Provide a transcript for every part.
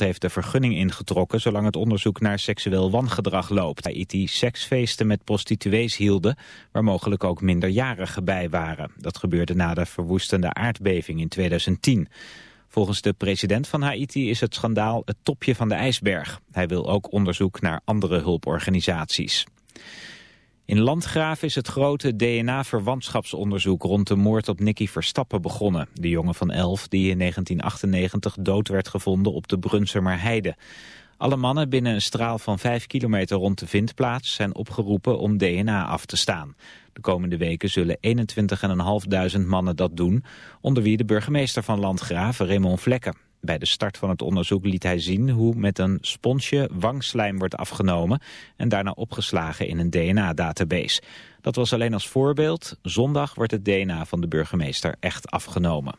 Heeft de vergunning ingetrokken zolang het onderzoek naar seksueel wangedrag loopt. Haiti seksfeesten met prostituees hielden, waar mogelijk ook minderjarigen bij waren. Dat gebeurde na de verwoestende aardbeving in 2010. Volgens de president van Haiti is het schandaal het topje van de ijsberg. Hij wil ook onderzoek naar andere hulporganisaties. In Landgraaf is het grote DNA-verwantschapsonderzoek rond de moord op Nicky Verstappen begonnen. De jongen van 11 die in 1998 dood werd gevonden op de Brunsumer Heide. Alle mannen binnen een straal van 5 kilometer rond de vindplaats zijn opgeroepen om DNA af te staan. De komende weken zullen 21.500 mannen dat doen, onder wie de burgemeester van Landgraaf, Raymond Vlekken. Bij de start van het onderzoek liet hij zien hoe met een sponsje wangslijm wordt afgenomen en daarna opgeslagen in een DNA-database. Dat was alleen als voorbeeld. Zondag wordt het DNA van de burgemeester echt afgenomen.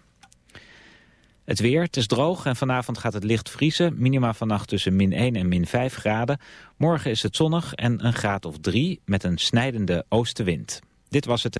Het weer, het is droog en vanavond gaat het licht vriezen. Minima vannacht tussen min 1 en min 5 graden. Morgen is het zonnig en een graad of 3 met een snijdende oostenwind. Dit was het.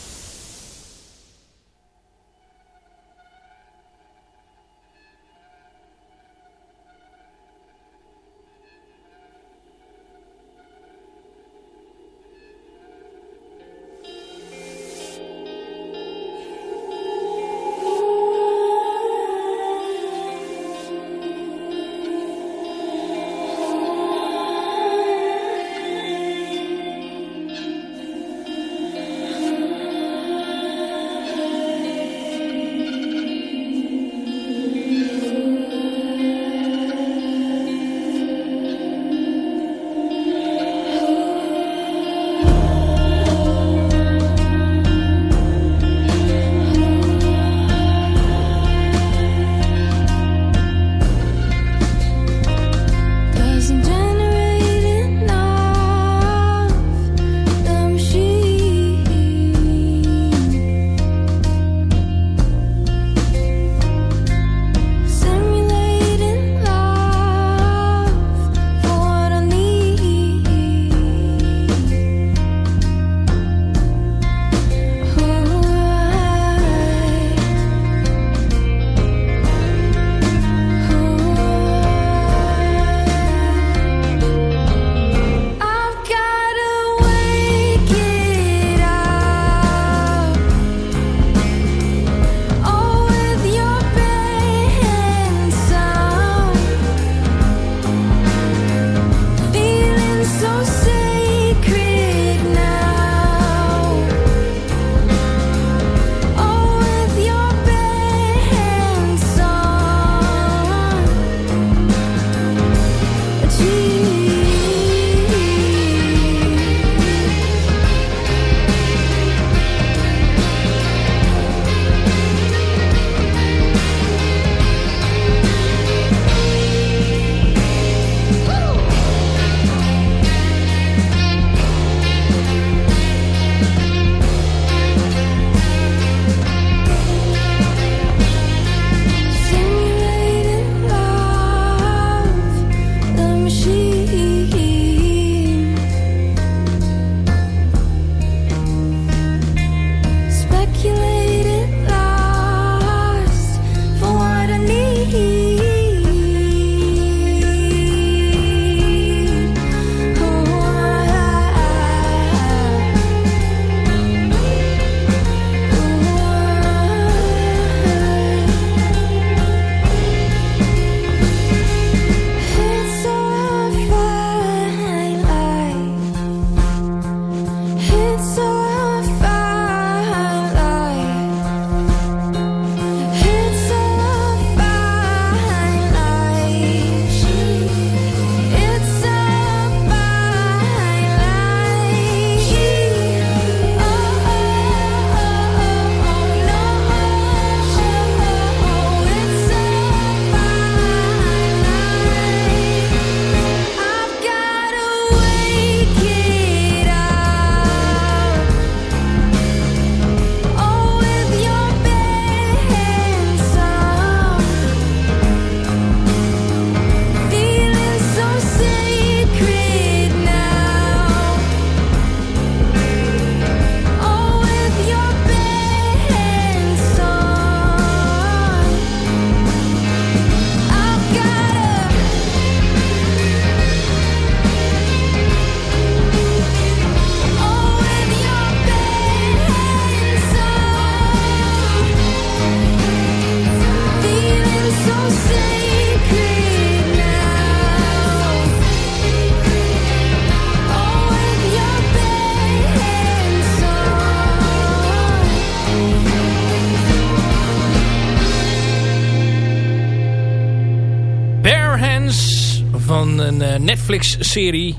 Een Netflix-serie.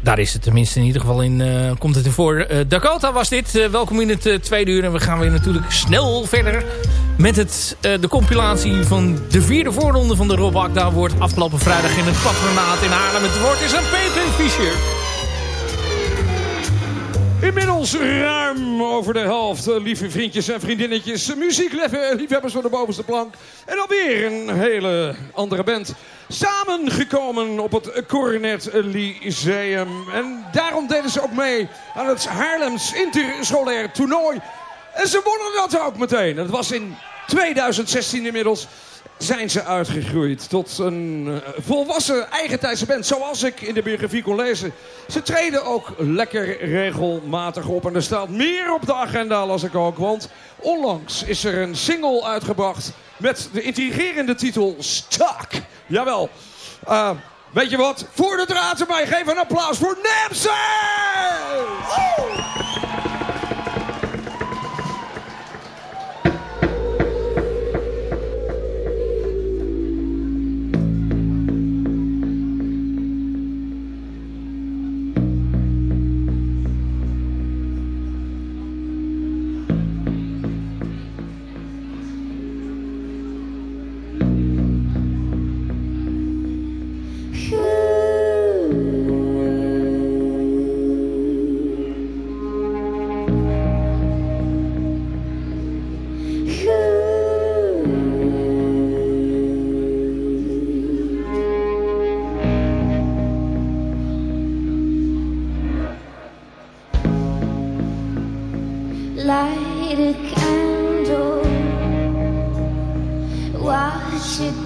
Daar is het tenminste in ieder geval in, komt het ervoor. Dakota was dit. welkom in het tweede uur. En we gaan weer natuurlijk snel verder met het, de compilatie van de vierde voorronde van de Rob Akda. Wordt afgelopen vrijdag in het patronaat in Haarlem. Het woord is aan Peter Fischer. Inmiddels ruim over de helft, eh, lieve vriendjes en vriendinnetjes. Muziekliefhebbers van de bovenste plank. En alweer een hele andere band. Samengekomen op het Coronet Lyceum. En daarom deden ze ook mee aan het Haarlems Interscholair Toernooi. En ze wonnen dat ook meteen. Het was in 2016 inmiddels zijn ze uitgegroeid tot een eh, volwassen eigentijdse band. Zoals ik in de biografie kon lezen. Ze treden ook lekker regelmatig op. En er staat meer op de agenda, las ik ook. Want onlangs is er een single uitgebracht met de intrigerende titel Stuck. Jawel. Uh, weet je wat? Voor de draad erbij. Geef een applaus voor Namsay! light a candle, watch it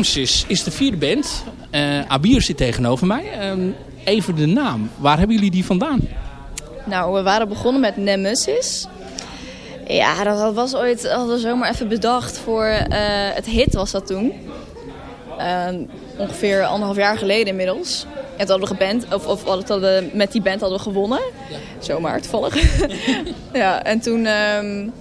Nemesis is de vierde band. Uh, Abir zit tegenover mij. Ehm, even de naam. Waar hebben jullie die vandaan? Nou, we waren begonnen met Nemesis. Ja, dat was ooit hadden we zomaar even bedacht voor uh, het hit was dat toen. Uh, ongeveer anderhalf jaar geleden inmiddels. En toen hadden we geband, of, of hadden we, met die band hadden we gewonnen. Ja. Zomaar toevallig. ja, en toen... Um,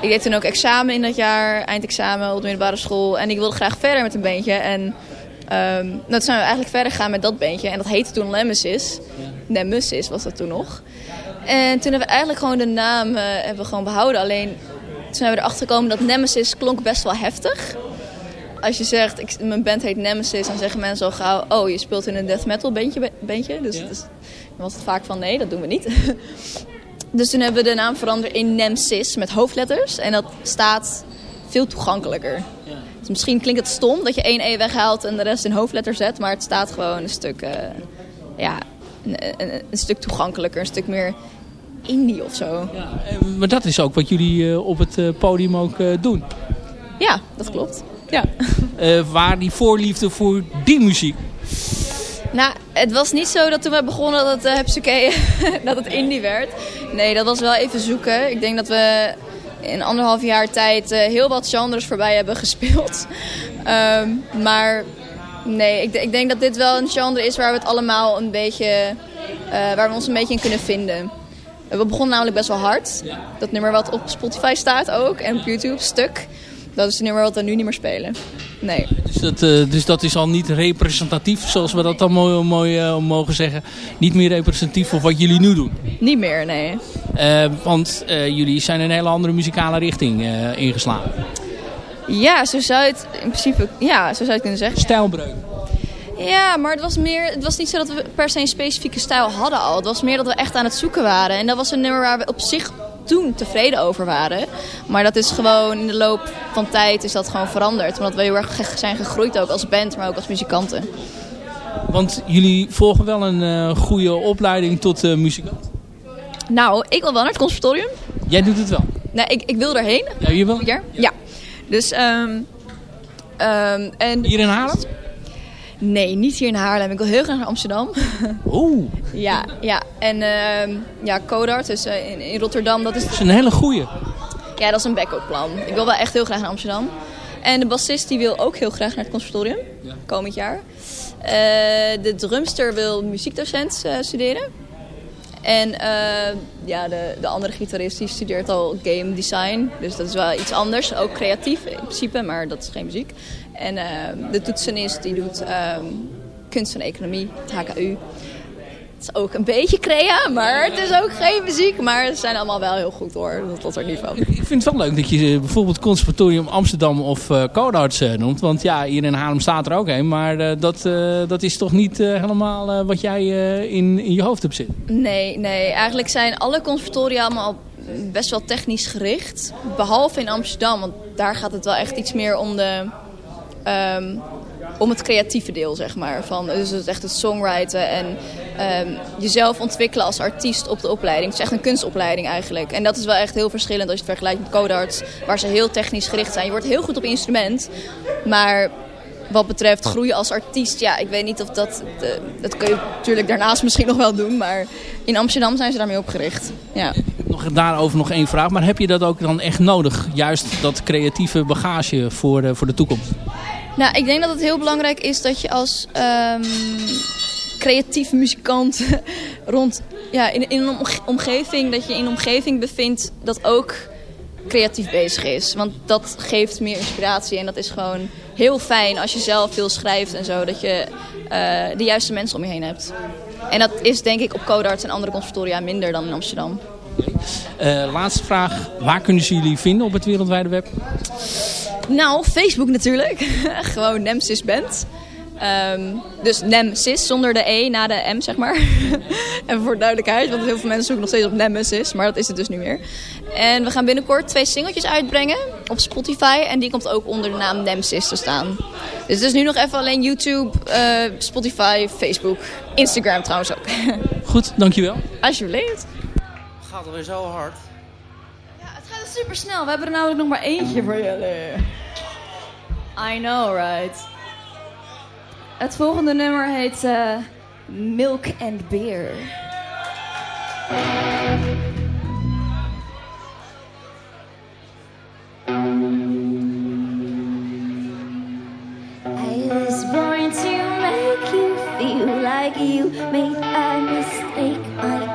ik deed toen ook examen in dat jaar, eindexamen op de middelbare school. En ik wilde graag verder met een bandje. En um, nou, toen zijn we eigenlijk verder gegaan met dat bandje. En dat heette toen Nemesis. Nemesis was dat toen nog. En toen hebben we eigenlijk gewoon de naam uh, hebben we gewoon behouden. Alleen toen zijn we erachter gekomen dat Nemesis klonk best wel heftig. Als je zegt, ik, mijn band heet Nemesis, dan zeggen mensen al gauw... oh, je speelt in een death metal bandje. bandje. Dus, ja. dus dan was het vaak van, nee, dat doen we niet. dus toen hebben we de naam veranderd in Nemesis met hoofdletters. En dat staat veel toegankelijker. Ja. Dus misschien klinkt het stom dat je één E weghaalt en de rest in hoofdletter zet. Maar het staat gewoon een stuk, uh, ja, een, een, een, stuk toegankelijker, een stuk meer indie of zo. Ja, maar dat is ook wat jullie uh, op het uh, podium ook doen. Ja, dat klopt. Ja. waar die voorliefde voor die muziek? Nou, het was niet zo dat toen we begonnen dat het uh, dat het indie werd. Nee, dat was wel even zoeken. Ik denk dat we in anderhalf jaar tijd uh, heel wat genres voorbij hebben gespeeld. Um, maar nee, ik, ik, denk dat dit wel een genre is waar we het allemaal een beetje, uh, waar we ons een beetje in kunnen vinden. We begonnen namelijk best wel hard. Dat nummer wat op Spotify staat ook en op YouTube, stuk. Dat is het nummer wat we nu niet meer spelen. Nee. Dus dat, uh, dus dat is al niet representatief, zoals we dat dan mooi, mooi uh, mogen zeggen. Niet meer representatief voor wat jullie nu doen? Niet meer, nee. Uh, want jullie zijn een hele andere muzikale richting ingeslagen. Ja, zo zou je het in principe ja, zo zou je het kunnen zeggen. Stijlbreuk. Ja, maar het was, meer, het was niet zo dat we per se een specifieke stijl hadden al. Het was meer dat we echt aan het zoeken waren. En dat was een nummer waar we op zich toen tevreden over waren. Maar dat is gewoon in de loop van tijd is dat gewoon veranderd. Omdat we heel erg zijn gegroeid ook als band, maar ook als muzikanten. Want jullie volgen wel een uh, goede opleiding tot uh, muzikant? Nou, ik wil wel naar het conservatorium. Jij doet het wel? Nee, ik, ik wil erheen. Ja, je wil? Ja. ja. Dus, um, um, en... Hier in Haarlem? Nee, niet hier in Haarlem. Ik wil heel graag naar Amsterdam. Oeh. ja, ja. En uh, ja, Codart, dus uh, in, in, Rotterdam, dat is... Dat is een hele goeie. Ja, dat is een backup plan. Ik wil wel echt heel graag naar Amsterdam. En de bassist die wil ook heel graag naar het conservatorium, ja. komend jaar. Uh, de drumster wil muziekdocent uh, studeren. En ja, de, de andere gitarist die studeert al game design. Dus dat is wel iets anders. Ook creatief in principe, maar dat is geen muziek. En uh, de toetsenist die doet uh, kunst en economie, HKU. Het is ook een beetje crea, maar het is ook geen muziek. Maar ze zijn allemaal wel heel goed hoor, dat tot er niveau. Ik vind het wel leuk dat je bijvoorbeeld Conservatorium Amsterdam of uh, Codarts uh, noemt. Want ja, hier in Haarlem staat er ook een. Maar uh, dat, dat is toch niet helemaal wat jij in, in je hoofd hebt zitten? Nee, nee. Eigenlijk zijn alle conservatoria allemaal best wel technisch gericht. Behalve in Amsterdam, want daar gaat het wel echt iets meer om de Um, om het creatieve deel, zeg maar. Van, dus het echt het songwriten en um, jezelf ontwikkelen als artiest op de opleiding. Het is echt een kunstopleiding eigenlijk. En dat is wel echt heel verschillend als je het vergelijkt met codarts, waar ze heel technisch gericht zijn. Je wordt heel goed op instrument, maar wat betreft groeien als artiest, ja, ik weet niet of dat... De, dat kun je natuurlijk daarnaast misschien nog wel doen, maar in Amsterdam zijn ze daarmee opgericht. Ja. Nog daarover nog één vraag, maar heb je dat ook dan echt nodig? Juist dat creatieve bagage voor de, voor de toekomst? Nou, ik denk dat het heel belangrijk is dat je als um, creatief muzikant rond, ja, in, een omgeving, dat je in een omgeving bevindt dat ook creatief bezig is. Want dat geeft meer inspiratie en dat is gewoon heel fijn als je zelf veel schrijft en zo. Dat je uh, de juiste mensen om je heen hebt. En dat is denk ik op Codarts en andere conservatoria minder dan in Amsterdam. Uh, laatste vraag. Waar kunnen ze jullie vinden op het wereldwijde web? Nou, Facebook natuurlijk. Gewoon Nemesis Band. Um, dus Nemesis zonder de E na de M, zeg maar. en voor duidelijkheid, want heel veel mensen zoeken nog steeds op Nemesis, maar dat is het dus niet meer. En we gaan binnenkort twee singeltjes uitbrengen op Spotify. En die komt ook onder de naam Nemesis te staan. Dus het is nu nog even alleen YouTube, uh, Spotify, Facebook, Instagram trouwens ook. Goed, dankjewel. Alsjeblieft. Het gaat alweer zo hard super snel. We hebben er namelijk nog maar eentje voor jullie. I know, right? Het volgende nummer heet eh, Milk and Beer. I was going to make you feel like you made a mistake. I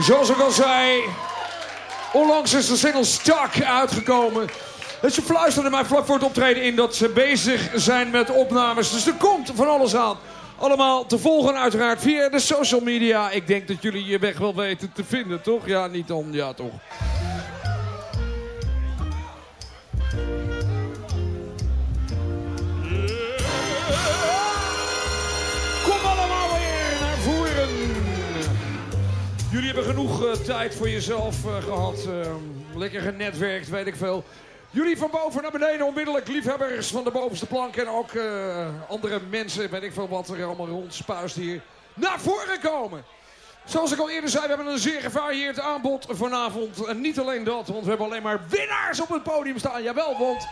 Zoals ik al zei, onlangs is de single Stuck uitgekomen. Dus het ze fluisterden mij vlak voor het optreden in dat ze bezig zijn met opnames. Dus er komt van alles aan. Allemaal te volgen uiteraard via de social media. Ik denk dat jullie je weg wel weten te vinden, toch? Ja, niet dan. Ja, toch. Eh, tijd voor jezelf eh, gehad. Eh, lekker genetwerkt, weet ik veel. Jullie van boven naar beneden, onmiddellijk liefhebbers van de bovenste plank. En ook andere mensen, weet ik veel wat er allemaal rondspuist hier. Naar voren komen! Zoals ik al eerder zei, we hebben een zeer gevarieerd aanbod vanavond. En niet alleen dat, want we hebben alleen maar winnaars op het podium staan. Jawel, want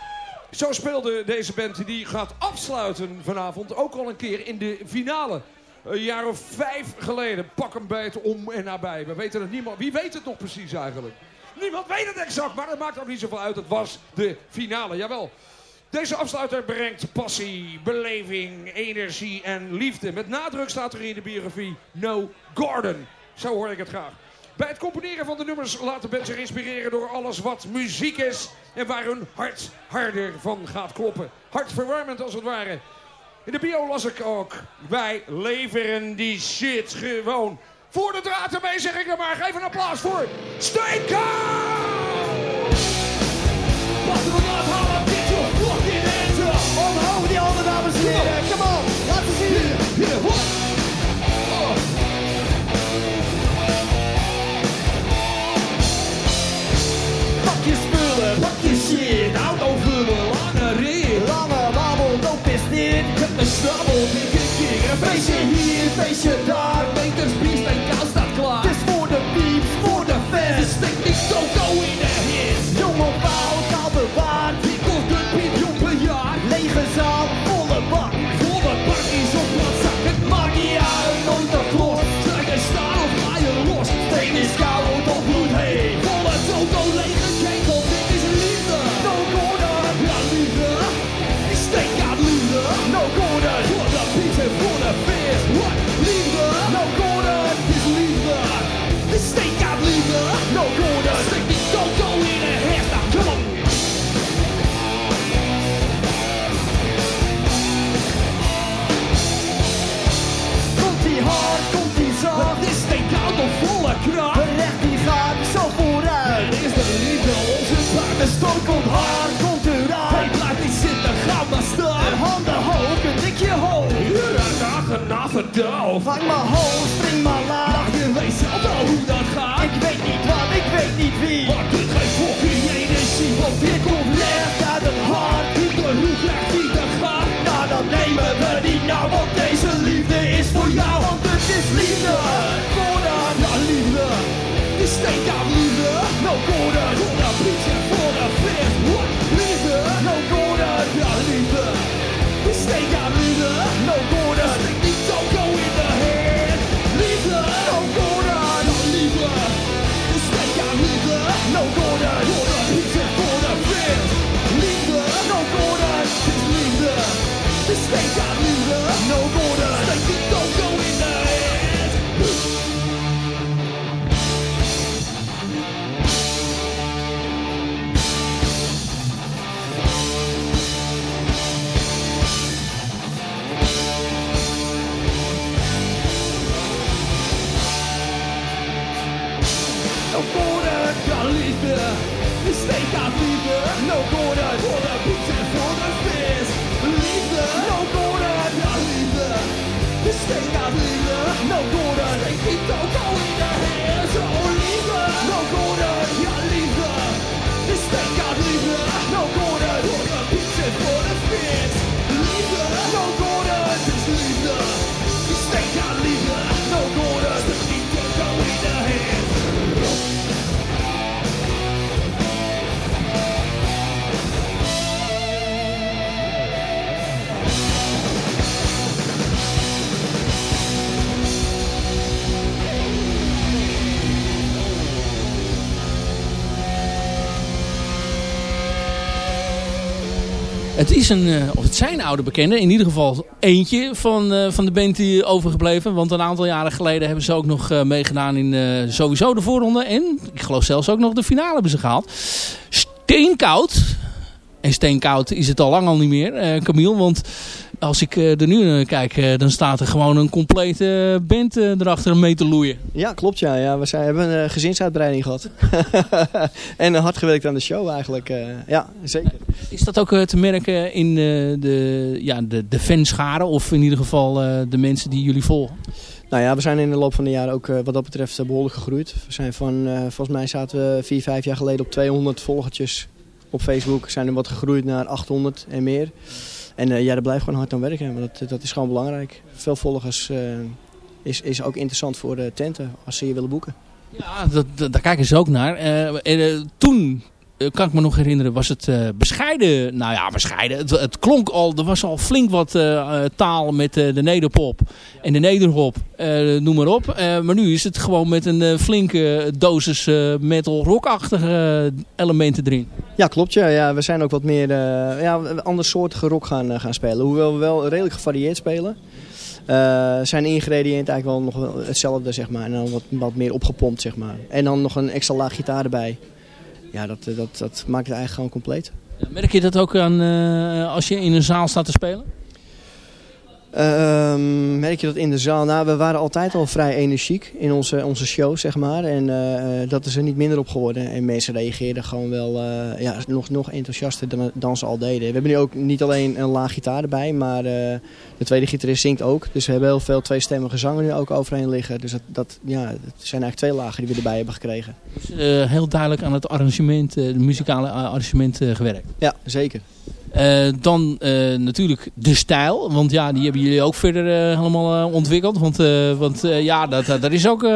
zo speelde deze band die gaat afsluiten vanavond. Ook al een keer in de finale. Een jaar of vijf geleden. Pak een beet om en nabij. We weten het niemand. Wie weet het nog precies eigenlijk? Niemand weet het exact, maar dat maakt ook niet zoveel uit. Het was de finale, jawel. Deze afsluiter brengt passie, beleving, energie en liefde. Met nadruk staat er in de biografie No Gordon. Zo hoor ik het graag. Bij het componeren van de nummers laten mensen zich inspireren door alles wat muziek is. En waar hun hart harder van gaat kloppen. Hartverwarmend als het ware. In de bio las ik ook. Wij leveren die shit gewoon. Voor de draad ermee zeg ik er maar. Geef een applaus voor up. Omhoog die handen, dames en heren. Come on, laten zien. Hier, hop. Met een snabbel, dikke kick. Een feestje hier, feestje daar. Peters biest en kou Komt hard, komt Hij eruit. blijft niet zitten, ga maar staan. Handen hoog, een dikje hoog. En dag en na verdoofd. Vang maar hoog, spring maar laag. Ach, je weet zelf wel hoe dat gaat. Ik weet niet wat, ik weet niet wie. Maar dit geeft fucking energie. Want dit komt Recht uit het hart. Ieder hoe krijgt die te gaan. Nou, dan nemen we die nou, want deze liefde is voor jou. Want het is liefde. Gordon, Ja, liefde. De steek aan No Gordon, Ja, liefde. De steek aan liefde. no Gordon, Voor de piet en Het is een, eh, of het zijn oude bekenden. In ieder geval eentje van, eh, van de band die overgebleven. Want een aantal jaren geleden hebben ze ook nog eh, meegedaan in sowieso de voorronde. En ik geloof zelfs ook nog de finale hebben ze gehaald. Steenkoud. En steenkoud is het al lang al niet meer, Camille. Want als ik eh, er nu naar kijk, eh, dan staat er gewoon een complete band eh, erachter mee te loeien. Ja, klopt ja. ja we zijn, hebben een eh, gezinsuitbreiding gehad. en eh, hard gewerkt aan de show eigenlijk. eh, ja, zeker. Is dat ook eh, te merken in eh, de, ja, de, de fanscharen? Of in ieder geval eh, de mensen die jullie volgen? Nou ja, we zijn in de loop van de jaren ook eh, wat dat betreft eh, behoorlijk gegroeid. We zijn van, eh, volgens mij zaten we vier, vijf jaar geleden op 200 volgertjes. op Facebook zijn er wat gegroeid naar 800 en meer. En eh, ja, daar blijft gewoon hard aan werken. Want dat, dat is gewoon belangrijk. Veel volgers eh, is, is ook interessant voor de tenten als ze je willen boeken. Ja, dat, daar kijken ze ook naar. En, eh, toen, kan ik me nog herinneren, was het eh, bescheiden. Nou ja, bescheiden. Het, het klonk al, er was al flink wat eh, eh, taal met eh, de nederpop en de nederhop. eh, noem maar op. Eh, maar nu is het gewoon met een eh, flinke dosis eh, metal rockachtige elementen erin. Ja, klopt. Ja. Ja, we zijn ook wat meer eh ja, andersoortige rock gaan, eh, gaan spelen. Hoewel we wel redelijk gevarieerd spelen. eh, zijn ingrediënten eigenlijk wel nog hetzelfde, zeg maar. En dan wat, wat meer opgepompt, zeg maar. En dan nog een extra laag gitaar erbij. Ja, dat, eh, dat, dat maakt het eigenlijk gewoon compleet. Merk je dat ook aan eh, als je in een zaal staat te spelen? Ehm, merk je dat in de zaal? Nou, we waren altijd al vrij energiek in onze, onze show, zeg maar. En eh, dat is er niet minder op geworden. En mensen reageerden gewoon wel eh, ja, nog, nog enthousiaster dan, dan ze al deden. We hebben nu ook niet alleen een laag gitaar erbij, maar eh, de tweede gitarist zingt ook. Dus we hebben heel veel tweestemmige zangen nu ook overheen liggen. Dus dat, dat, ja, het zijn eigenlijk twee lagen die we erbij hebben gekregen. Dus, heel duidelijk aan het arrangement, de muzikale arrangement gewerkt. Ja, zeker. Eh, dan eh, natuurlijk de stijl. Want ja, die hebben jullie ook verder eh, helemaal ontwikkeld. Want, want ja, dat, dat is ook...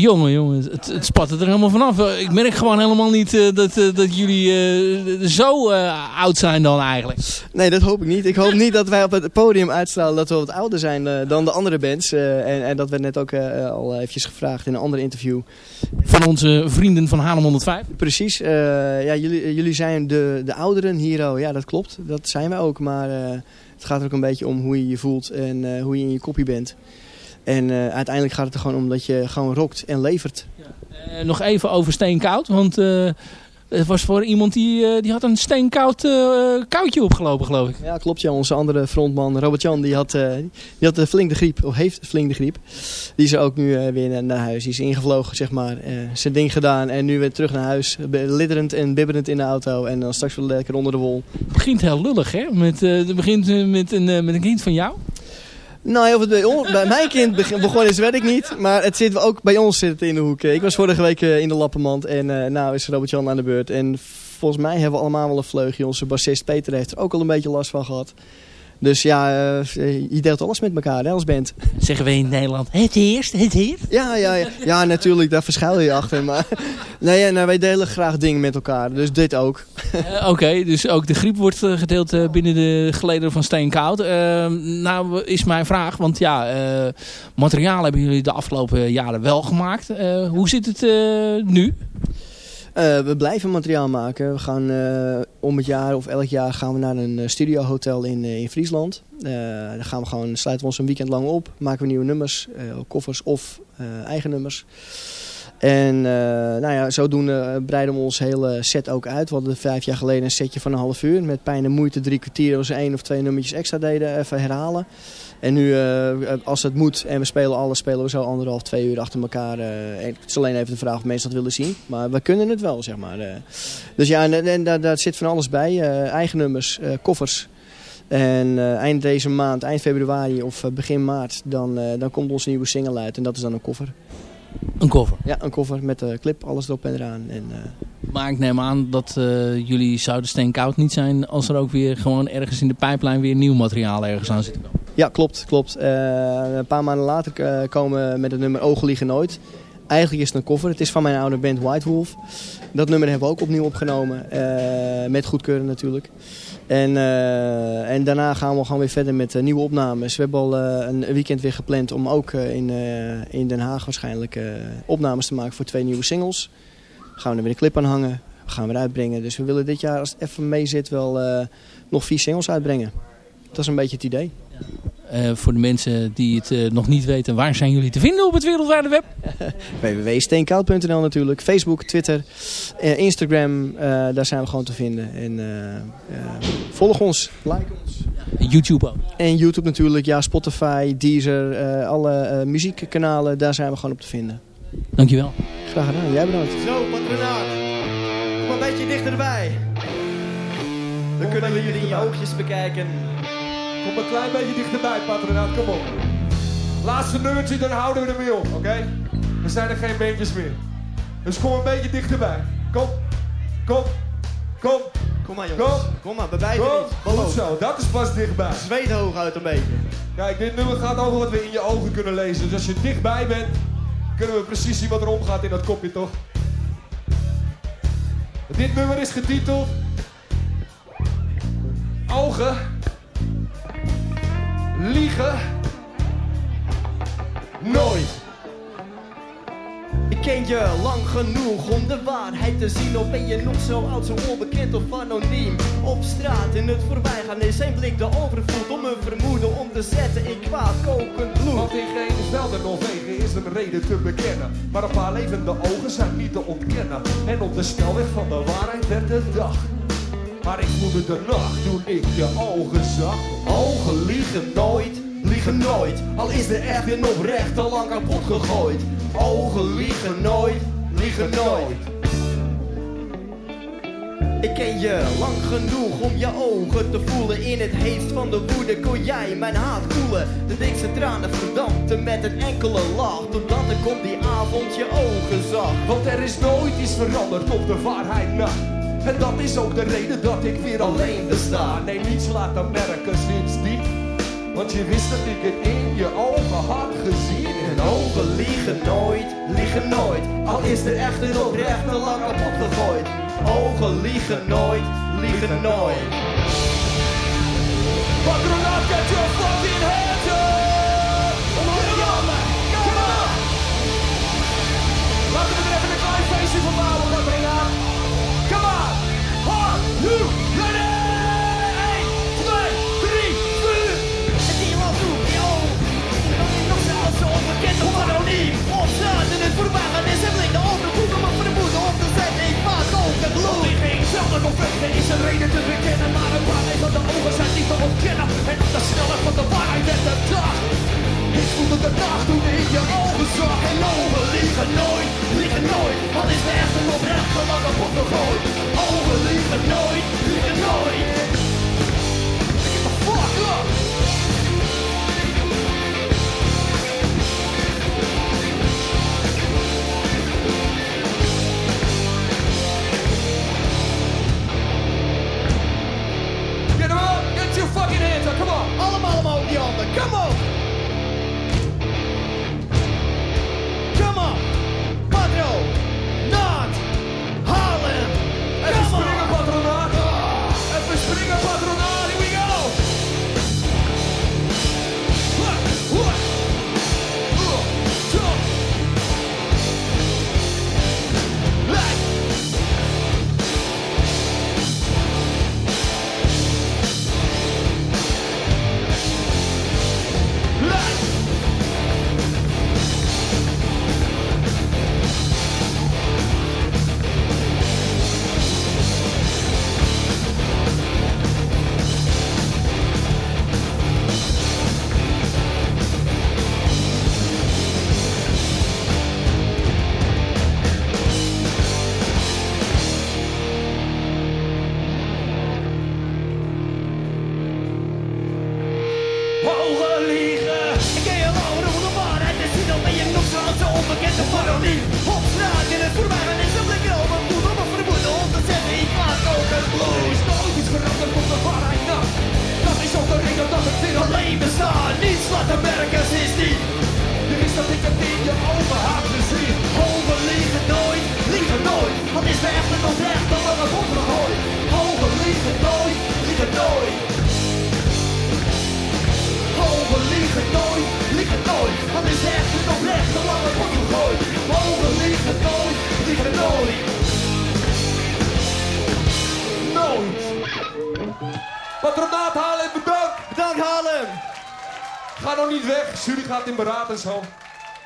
jongen, jongen, het, het spat er helemaal vanaf. Eh, Ik merk gewoon helemaal niet eh, dat, eh, dat jullie zo oud zijn dan eigenlijk. Nee, dat hoop ik niet. Ik hoop niet dat wij op het podium uitstralen dat we wat ouder zijn dan de andere bands. En, en dat werd net ook al eventjes gevraagd in een ander interview. Van onze vrienden van Haarlem 105. Precies. ja, jullie, jullie zijn de, de ouderen hier. Ja, dat klopt. Dat zijn wij ook. Maar het gaat er ook een beetje om hoe je je voelt en hoe je in je koppie bent. En eh, uiteindelijk gaat het er gewoon om dat je gewoon rokt en levert. Eh, nog even over steenkoud. Want eh, het was voor iemand die, eh, die had een steenkoud eh, koudje opgelopen geloof ik. Ja, klopt. Ja. Onze andere frontman, Robert-Jan, die had, eh, die had flink de griep. Of heeft flink de griep. Die is ook nu eh, weer naar, naar huis. Die is ingevlogen, zeg maar. eh, zijn ding gedaan. En nu weer terug naar huis. Lidderend en bibberend in de auto. En dan straks weer lekker onder de wol. Het begint heel lullig hè. Met, eh, het begint eh, met, een, eh, met een kind van jou. Nou, of het bij, mijn kind beg- begonnen is, weet ik niet. Maar het zit ook bij ons zit het in de hoek. Ik was vorige week eh, in de Lappenmand en eh, nou is Robert-Jan aan de beurt. En volgens mij hebben we allemaal wel een vleugje. Onze bassist Peter heeft er ook al een beetje last van gehad. Dus ja, eh, je deelt alles met elkaar hè, als band. Zeggen we in Nederland. Het eerst, het eerst. Ja, ja, ja. ja, natuurlijk, daar verschuil je achter. Maar nee, ja, nou, wij delen graag dingen met elkaar. Dus dit ook. Eh, Oké, dus ook de griep wordt eh, gedeeld binnen de gelederen van Steenkoud. Eh, nou is mijn vraag, want ja, eh, materiaal hebben jullie de afgelopen jaren wel gemaakt. Eh, hoe zit het eh, nu? Eh, we blijven materiaal maken. We gaan eh, om het jaar of elk jaar gaan we naar een eh, studiohotel in, in Friesland. Eh dan gaan we gewoon, sluiten we ons een weekend lang op. Maken we nieuwe nummers, koffers of eigen nummers. En nou ja, zodoende breiden we ons hele set ook uit. We hadden vijf jaar geleden een setje van een half uur. Met pijn en moeite drie kwartier als we één of twee nummertjes extra deden. Even herhalen. En nu, eh, als het moet en we spelen alles, spelen we zo anderhalf, twee uur achter elkaar. eh, het is alleen even de vraag of mensen dat willen zien. Maar we kunnen het wel, zeg maar. eh. Dus ja, en, en daar, daar zit van alles bij. eigen nummers, koffers. En eind deze maand, eind februari of begin maart, dan, dan komt onze nieuwe single uit. En dat is dan een koffer. Een cover. Ja, een koffer met de clip, alles erop en eraan. En, Maar ik neem aan dat jullie zouden steenkoud niet zijn als er ook weer gewoon ergens in de pijplijn weer nieuw materiaal ergens aan zit te komen. Ja, klopt, klopt. Eh, een paar maanden later eh, komen we met het nummer Ogen liegen nooit. Eigenlijk is het een cover. Het is van mijn oude band White Wolf. Dat nummer hebben we ook opnieuw opgenomen. eh, met goedkeuren natuurlijk. En, en daarna gaan we gewoon weer verder met nieuwe opnames. We hebben al een weekend weer gepland om ook in, in Den Haag waarschijnlijk opnames te maken voor twee nieuwe singles. Gaan we er weer een clip aan hangen. Gaan we eruit brengen. Dus we willen dit jaar, als het even mee zit, wel nog vier singles uitbrengen. Dat is een beetje het idee. Eh, voor de mensen die het eh, nog niet weten, waar zijn jullie te vinden op het wereldwijde web? www.steenkoud.nl natuurlijk. Facebook, Twitter, eh, Instagram. eh, daar zijn we gewoon te vinden. En eh, eh, volg ons, like ons. YouTube ook. En YouTube natuurlijk, ja, Spotify, Deezer, eh, alle eh, muziekkanalen. Daar zijn we gewoon op te vinden. Dankjewel. Graag gedaan, jij bedankt. Zo, patronaat. Kom een beetje dichterbij. Dan kunnen we jullie in je oogjes bekijken. Kom een klein beetje dichterbij, patronaat. Kom op. Laatste nummertje, dan houden we ermee op, oké? Er zijn er geen beentjes meer. Dus kom een beetje dichterbij. Kom, kom, Kom, Kom maar jongens. Kom. Kom maar, bij niet. Goed zo, dat is pas dichtbij. Zweet hoog uit een beetje. Kijk, dit nummer gaat over wat we in je ogen kunnen lezen. Dus als je dichtbij bent, kunnen we precies zien wat er omgaat in dat kopje, toch? Dit nummer is getiteld... Ogen... Liegen... Nooit. Ik ken je lang genoeg om de waarheid te zien. Of ben je nog zo oud, zo onbekend of anoniem? Op straat in het voorbijgaan is zijn blik de overvloed. Om een vermoeden om te zetten in kwaad kokend bloed. Want in geen velden of wegen is een reden te bekennen. Maar een paar levende ogen zijn niet te ontkennen. En op de snelweg van de waarheid werd de dag. Maar ik voelde de nacht toen ik je ogen zag. Ogen liegen nooit, liegen nooit. Al is de en oprecht al lang kapot gegooid. Ogen liegen nooit, liegen nooit. Ik ken je lang genoeg om je ogen te voelen. In het heetst van de woede kon jij mijn haat koelen. De dikste tranen verdampten met een enkele lach. Totdat ik op die avond je ogen zag. Want er is nooit iets veranderd op de waarheid na. En dat is ook de reden dat ik weer alleen besta. Nee, niets laten merken sindsdien. Want je wist dat ik het in je ogen had gezien. En ogen liegen nooit, liegen nooit. Al is de echte oprecht al lang kapot gegooid. Ogen liegen nooit, liegen nooit. Patronaat, get your wegen is een reden te bekennen. Maar een paar van de ogen zijn niet te ontkennen. En op de snelweg van de waarheid werd de dag. Ik voelde de nacht toen ik je ogen zag. En ogen liegen nooit, liegen nooit. Wat is de echte oprecht van lang kapot gegooid. Ogen liegen nooit, liegen nooit. Fuck up! Get up! Get your fucking hands up! Come on! Allemaal omhoog die handen, kom op! Zo.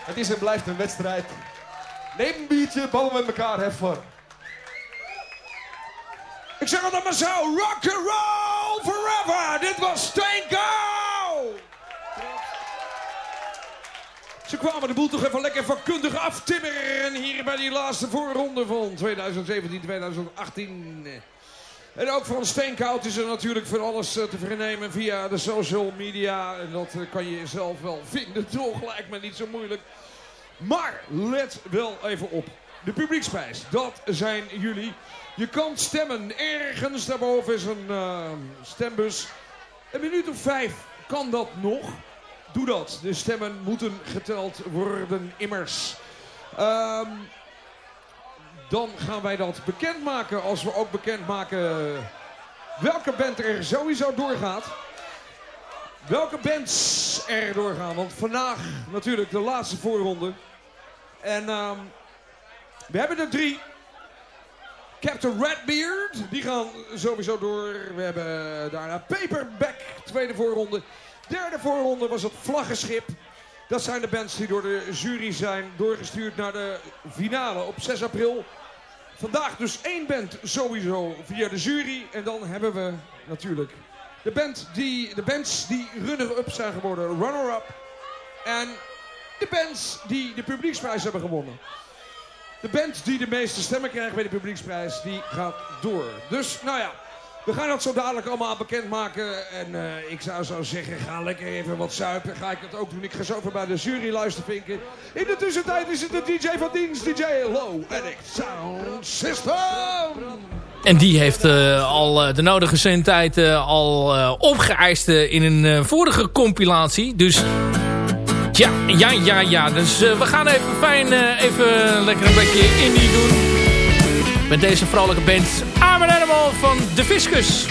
Het is en blijft een wedstrijd. Neem een biertje, babbel met elkaar, fun. Ik zeg het maar zo, rock and roll forever! Dit was Steenko! Ze kwamen de boel toch even lekker vakkundig aftimmeren hier bij die laatste voorronde van 2017-2018. En ook van Steenkoud is er natuurlijk van alles eh, te vernemen via de social media. En dat eh, kan je zelf wel vinden, toch? Lijkt me niet zo moeilijk. Maar let wel even op. de publieksprijs. Dat zijn jullie. Je kan stemmen. Ergens daarboven is een uh, stembus. Een minuut of vijf kan dat nog. Doe dat. De stemmen moeten geteld worden immers. Um, dan gaan wij dat bekendmaken als we ook bekendmaken welke band er sowieso doorgaat. Welke bands er doorgaan. Want vandaag natuurlijk de laatste voorronde. En um, we hebben er drie. Captain Redbeard, die gaan sowieso door. We hebben daarna Paperback, tweede voorronde. Derde voorronde was het Vlaggenschip. Dat zijn de bands die door de jury zijn doorgestuurd naar de finale op 6 april. Vandaag dus één band sowieso via de jury. En dan hebben we natuurlijk de, band die, de bands die runner-up zijn geworden. Runner-up. En de bands die de publieksprijs hebben gewonnen. De band die de meeste stemmen krijgt bij de publieksprijs, die gaat door. Dus, nou ja, we gaan dat zo dadelijk allemaal bekendmaken. En uh, ik zou zo zeggen, ga lekker even wat zuipen. Ga ik dat ook doen. Ik ga zo even bij de jury luisteren In de tussentijd is het de DJ van dienst, DJ Low Addict Sound System. En die heeft uh, al uh, de nodige zendtijd al opgeëist in een vorige compilatie. Dus ja, ja, ja, ja. Dus we gaan even fijn, even lekker een beetje indie doen. Met deze vrolijke band Animal van The Fiscus.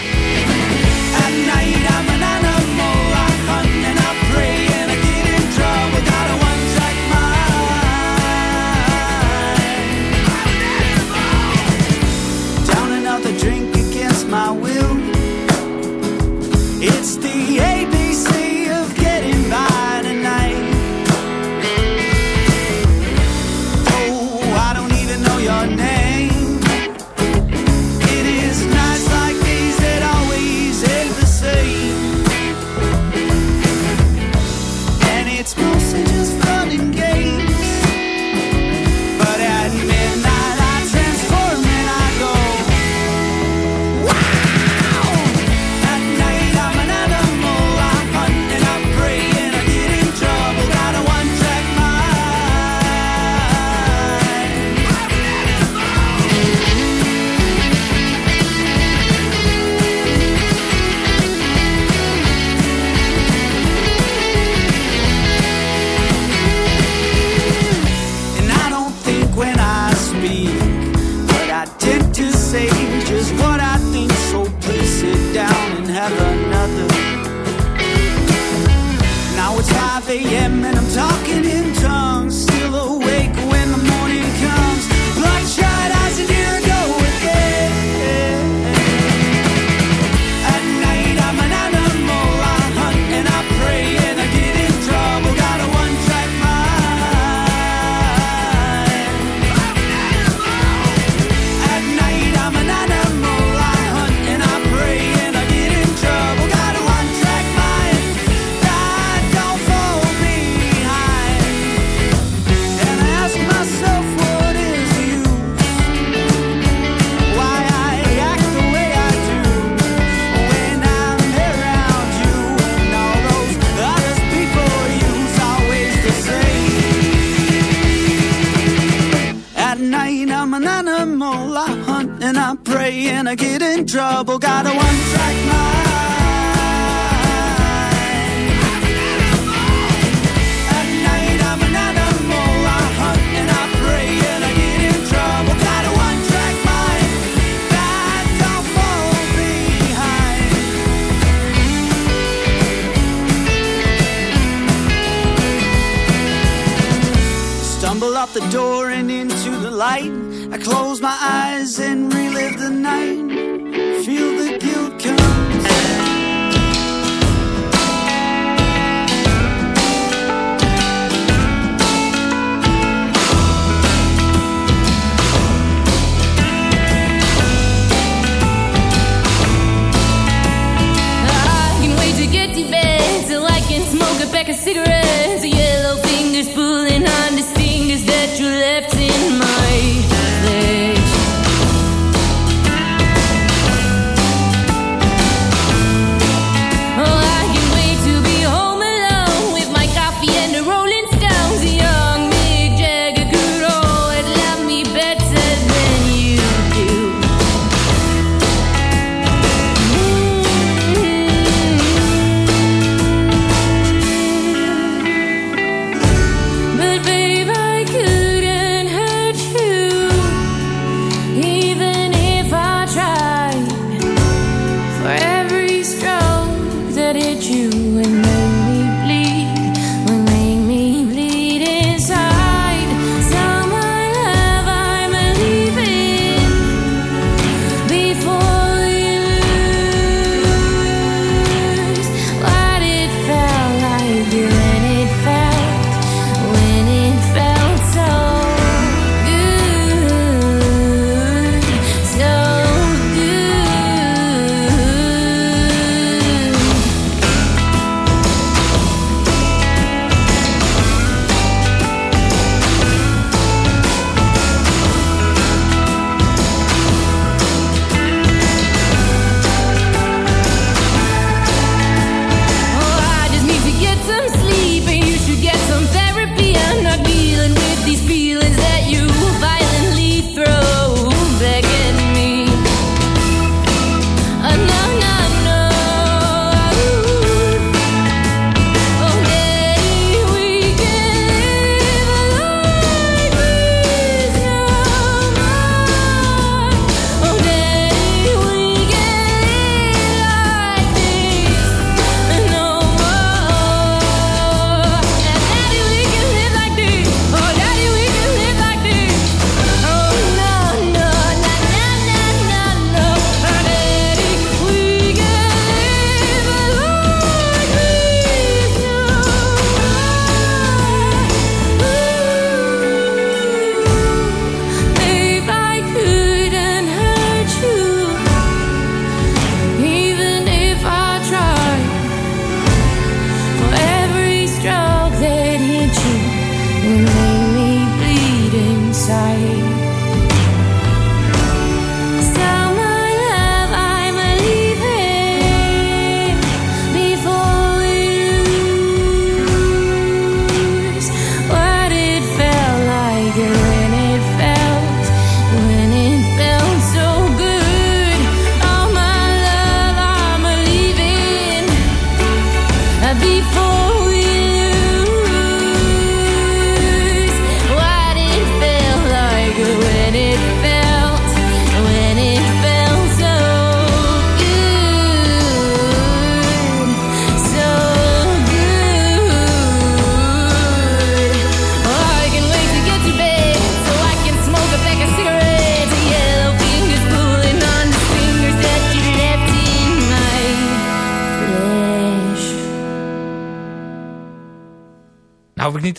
Trouble. Got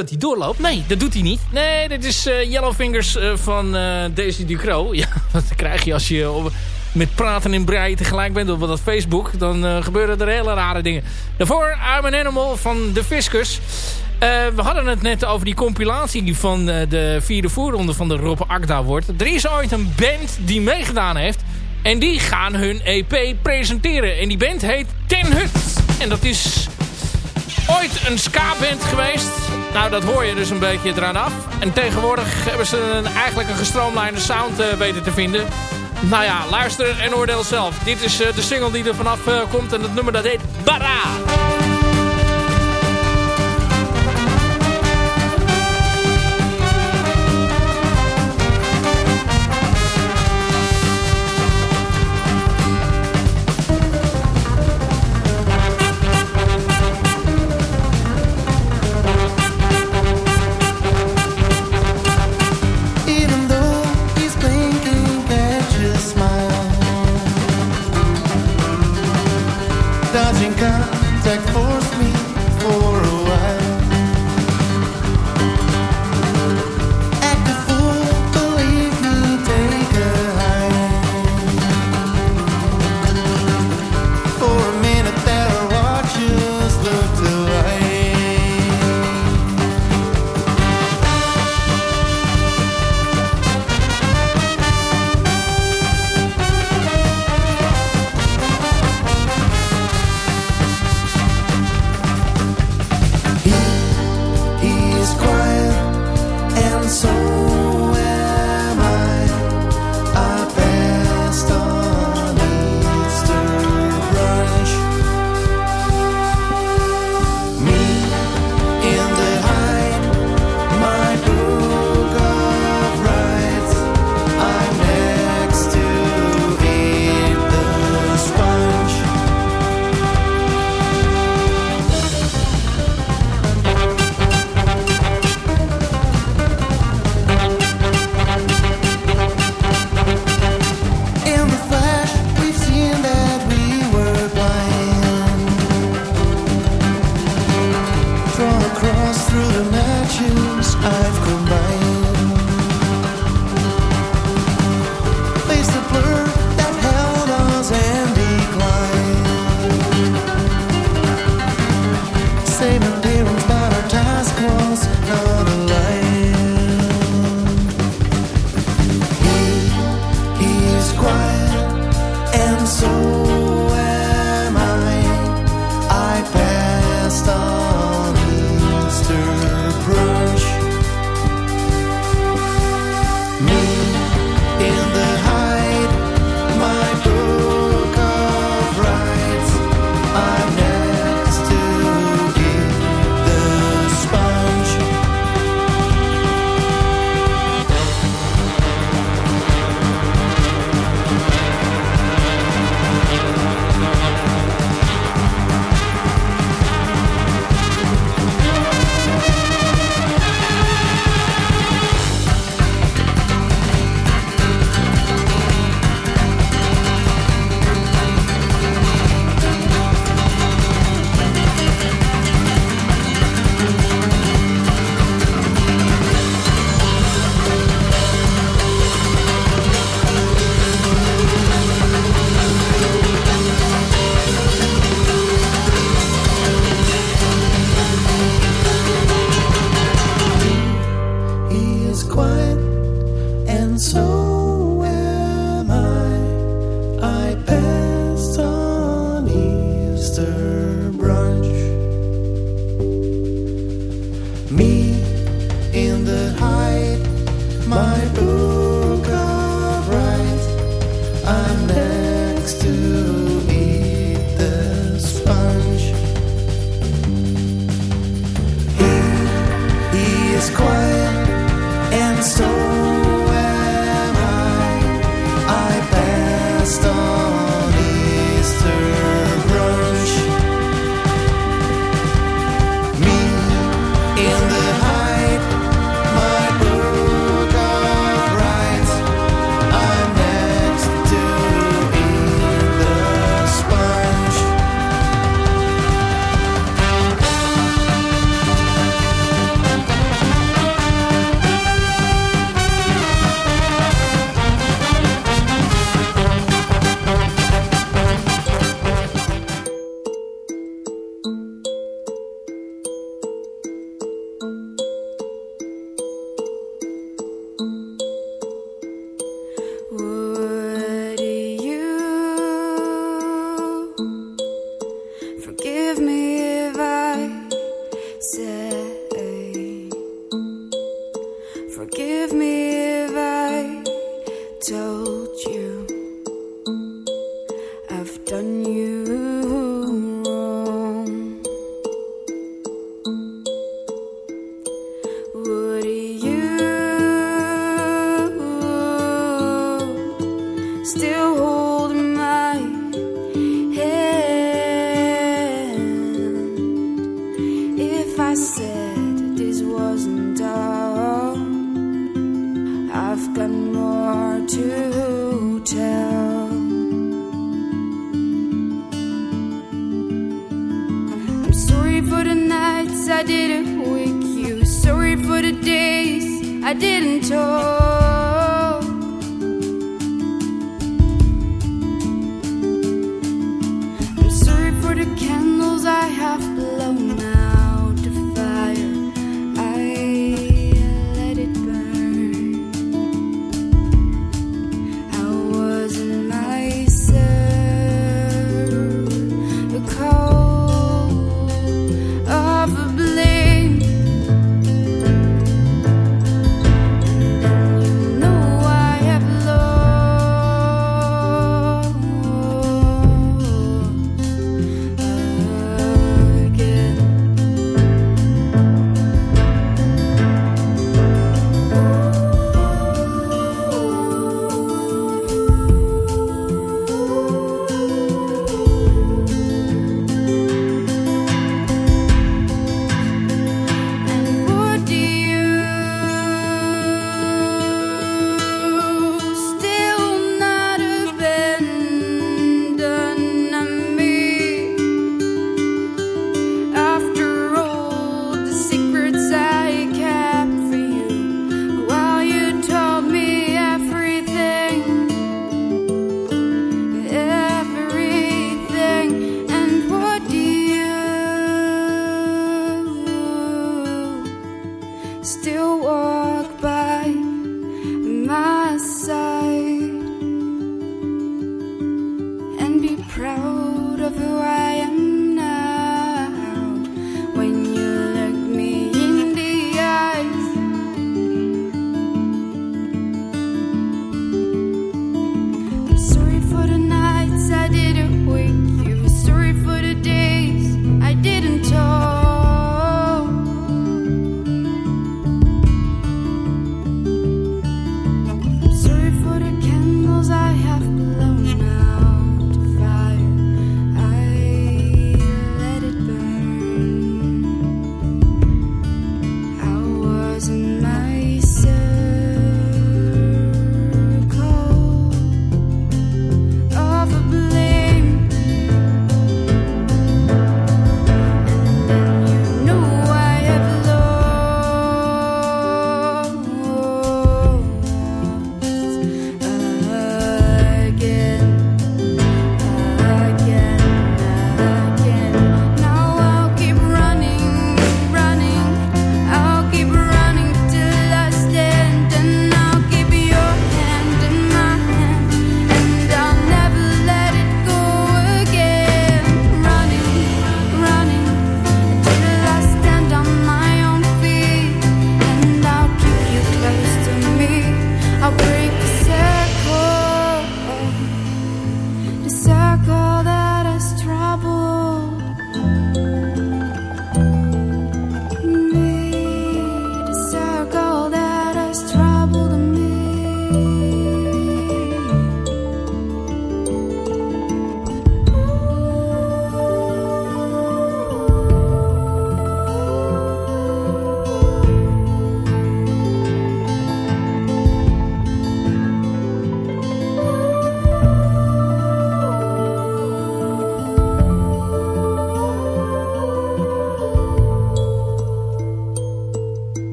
dat hij doorloopt. Nee, dat doet hij niet. Nee, dit is uh, Yellow Fingers uh, van uh, Daisy Ducro. Ja, wat krijg je als je met praten en breien tegelijk bent op dat Facebook. Dan gebeuren er hele rare dingen. Daarvoor I'm an Animal van de Fiscus. we hadden het net over die compilatie van de vierde voorronde van de Rob Akda wordt. Er is ooit een band die meegedaan heeft. En die gaan hun EP presenteren. En die band heet Ten Hut. En dat is ooit een ska-band geweest. Nou, dat hoor je dus een beetje eraan af. En tegenwoordig hebben ze een, eigenlijk een gestroomlijnde sound uh, weten te vinden. Nou ja, luister en oordeel zelf. Dit is uh, de single die er vanaf uh, komt en het nummer dat heet Bara.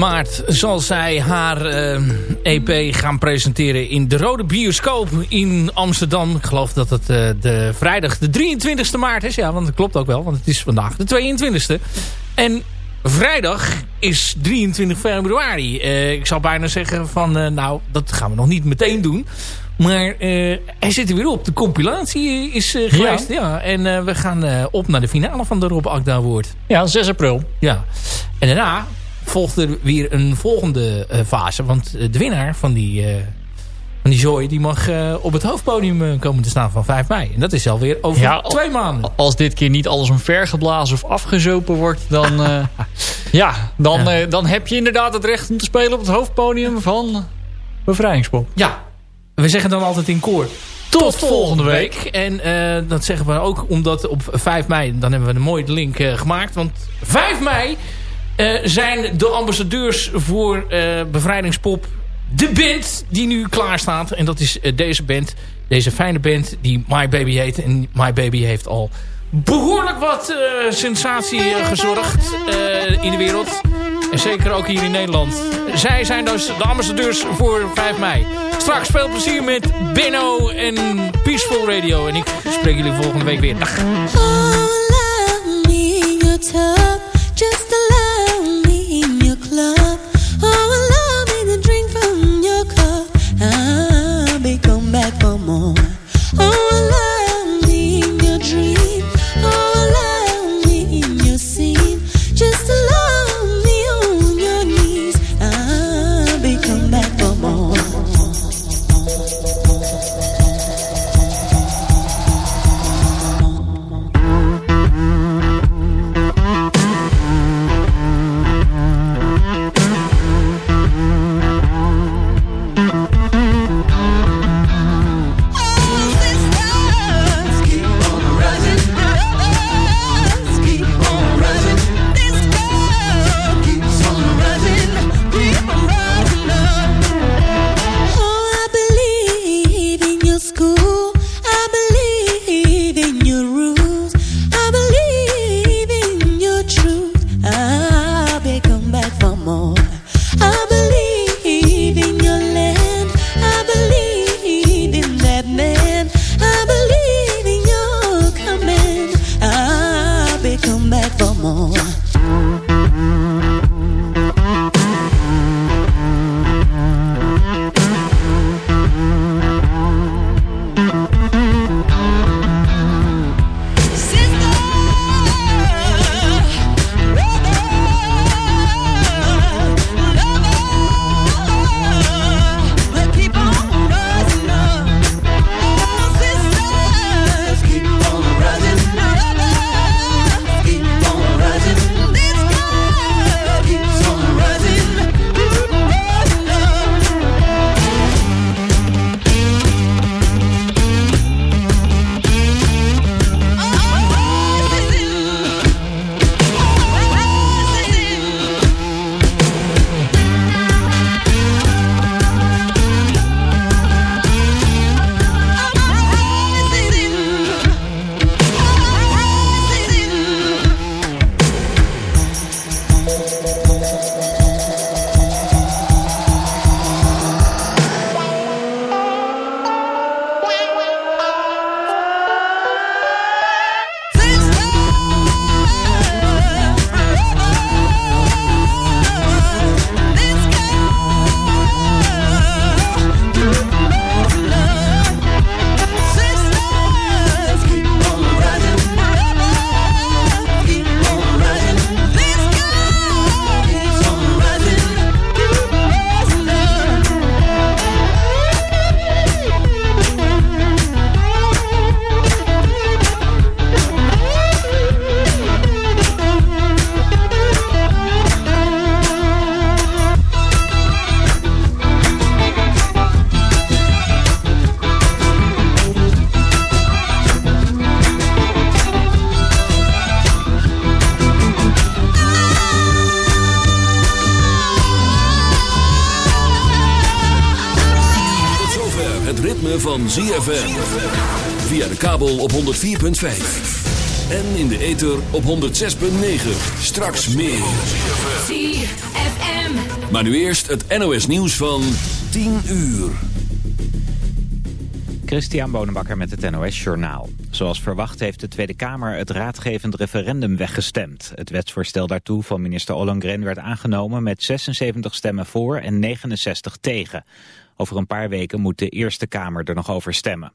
Maart zal zij haar eh, EP gaan presenteren in de Rode Bioscoop in Amsterdam. Ik geloof dat het eh, de vrijdag de 23e maart is. Ja, want dat klopt ook wel, want het is vandaag de 22e. En vrijdag is 23 februari. Eh, ik zou bijna zeggen van, nou, dat gaan we nog niet meteen doen. Maar eh hij zit er weer op. De compilatie is geweest. Ja. En we gaan op naar de finale van de Rob Akda Award. Ja, 6 april. Ja. En daarna volgt er weer een volgende eh, fase. Want eh, de winnaar van die, eh van die zooi... die mag op het hoofdpodium komen te staan van 5 mei. En dat is alweer over Ja, twee maanden. Als dit keer niet alles omvergeblazen of afgezopen wordt... dan, ja, dan, Ja. dan heb je inderdaad het recht om te spelen op het hoofdpodium van Bevrijdingspop. Ja, we zeggen dan altijd in koor. Tot volgende week. En dat zeggen we ook omdat op 5 mei, dan hebben we een mooie link gemaakt. Want 5 mei eh, zijn de ambassadeurs voor eh, Bevrijdingspop de band die nu klaar staat. En dat is eh, deze band, deze fijne band die My Baby heet. En My Baby heeft al behoorlijk wat sensatie gezorgd in de wereld. En zeker ook hier in Nederland. Zij zijn dus de ambassadeurs voor 5 mei. Straks veel plezier met Benno en Peaceful Radio. En ik spreek jullie volgende week weer. Dag. ZFM. Via de kabel op 104.5. En in de ether op 106.9. Straks meer. ZFM. Maar nu eerst het NOS nieuws van 10 uur. Christian Bonenbakker met het NOS Journaal. Zoals verwacht heeft de Tweede Kamer het raadgevend referendum weggestemd. Het wetsvoorstel daartoe van minister Ollongren werd aangenomen met 76 stemmen voor en 69 tegen. Over een paar weken moet de Eerste Kamer er nog over stemmen.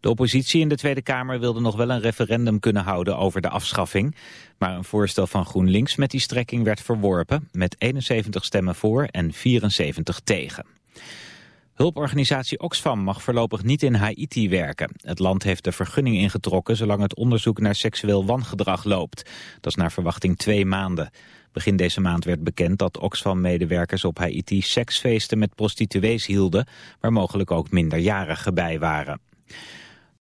De oppositie in de Tweede Kamer wilde nog wel een referendum kunnen houden over de afschaffing. Maar een voorstel van GroenLinks met die strekking werd verworpen met 71 stemmen voor en 74 tegen. Hulporganisatie Oxfam mag voorlopig niet in Haiti werken. Het land heeft de vergunning ingetrokken zolang het onderzoek naar seksueel wangedrag loopt. Dat is naar verwachting twee maanden. Begin deze maand werd bekend dat Oxfam-medewerkers op Haiti seksfeesten met prostituees hielden, waar mogelijk ook minderjarigen bij waren.